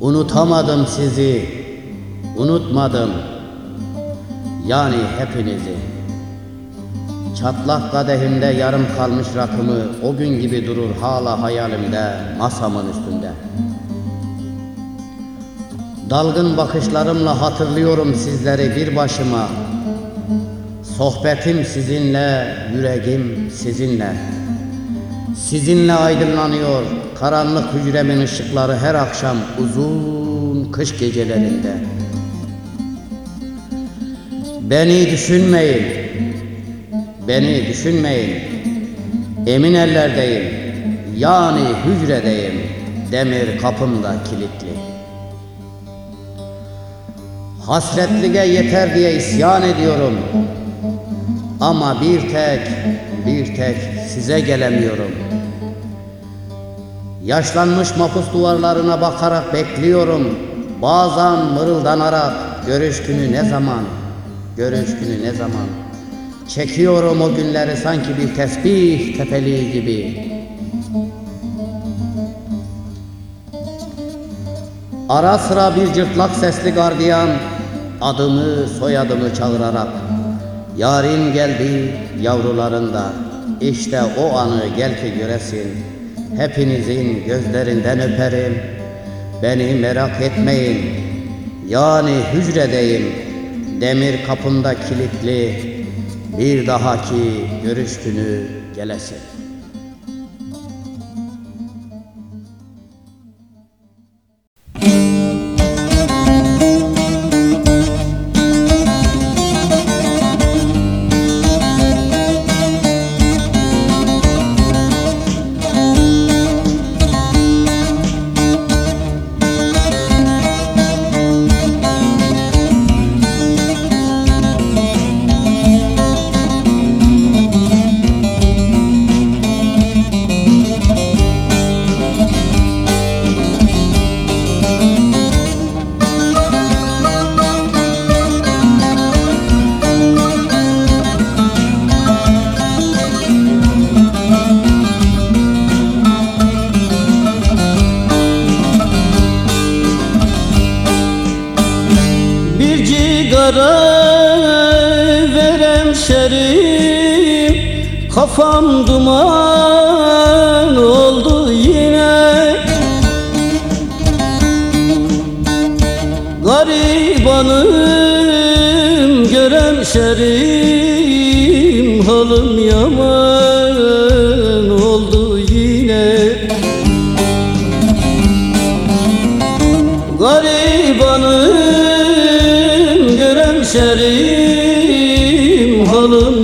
Unutamadım sizi, unutmadım. Yani hepinizi. Çatlak kadehimde yarım kalmış rakımı o gün gibi durur hala hayalimde, masamın üstünde. Dalgın bakışlarımla hatırlıyorum sizleri bir başıma. Sohbetim sizinle, yüreğim sizinle. Sizinle aydınlanıyor karanlık hücremin ışıkları her akşam uzun kış gecelerinde. Beni düşünmeyin, beni düşünmeyin. Emin ellerdeyim, yani hücredeyim, demir kapımda kilitli. Hasretlige yeter diye isyan ediyorum. Ama bir tek, bir tek size gelemiyorum. Yaşlanmış mapus duvarlarına bakarak bekliyorum. Bazen mırıldanarak görüş günü ne zaman, görüş günü ne zaman. Çekiyorum o günleri sanki bir tesbih tepeliği gibi. Ara sıra bir cırtlak sesli gardiyan adımı soyadımı çağırarak Yarim geldi yavrularında işte o anı gel ki göresin. Hepinizin gözlerinden öperim. Beni merak etmeyin. Yani hücredeyim. Demir kapımda kilitli Bir dahaki görüş günü gelesin Bir cigara verem şerim. Kafam duman oldu yine. Garibanım görem şerim Halım yaman oldu yine. Garibanım görem şerim Halım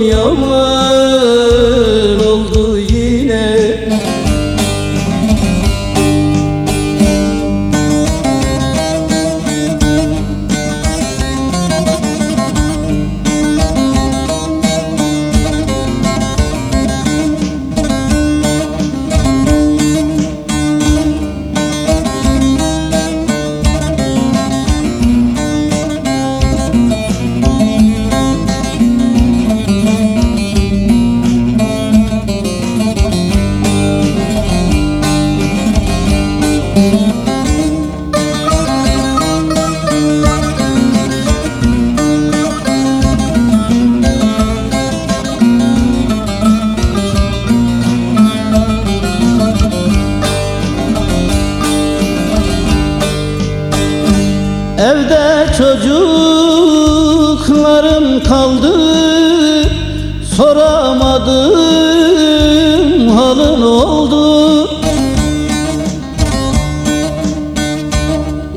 Evde çocuklarım kaldı Soramadım halın oldu.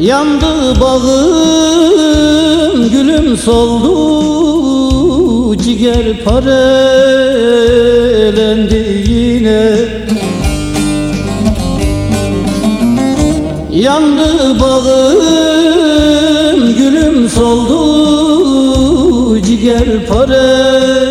Yandı bağım gülüm soldu Ciger parelendi soldu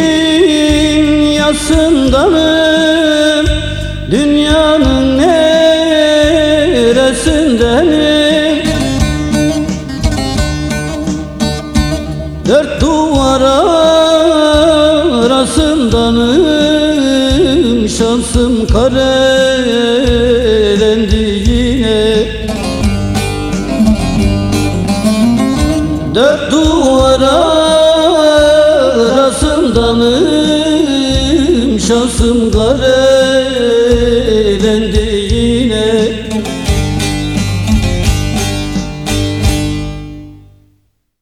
Nurşani'nin yasından Şansım karelendi yine. Dört duvar arasındanım Şansım karelendi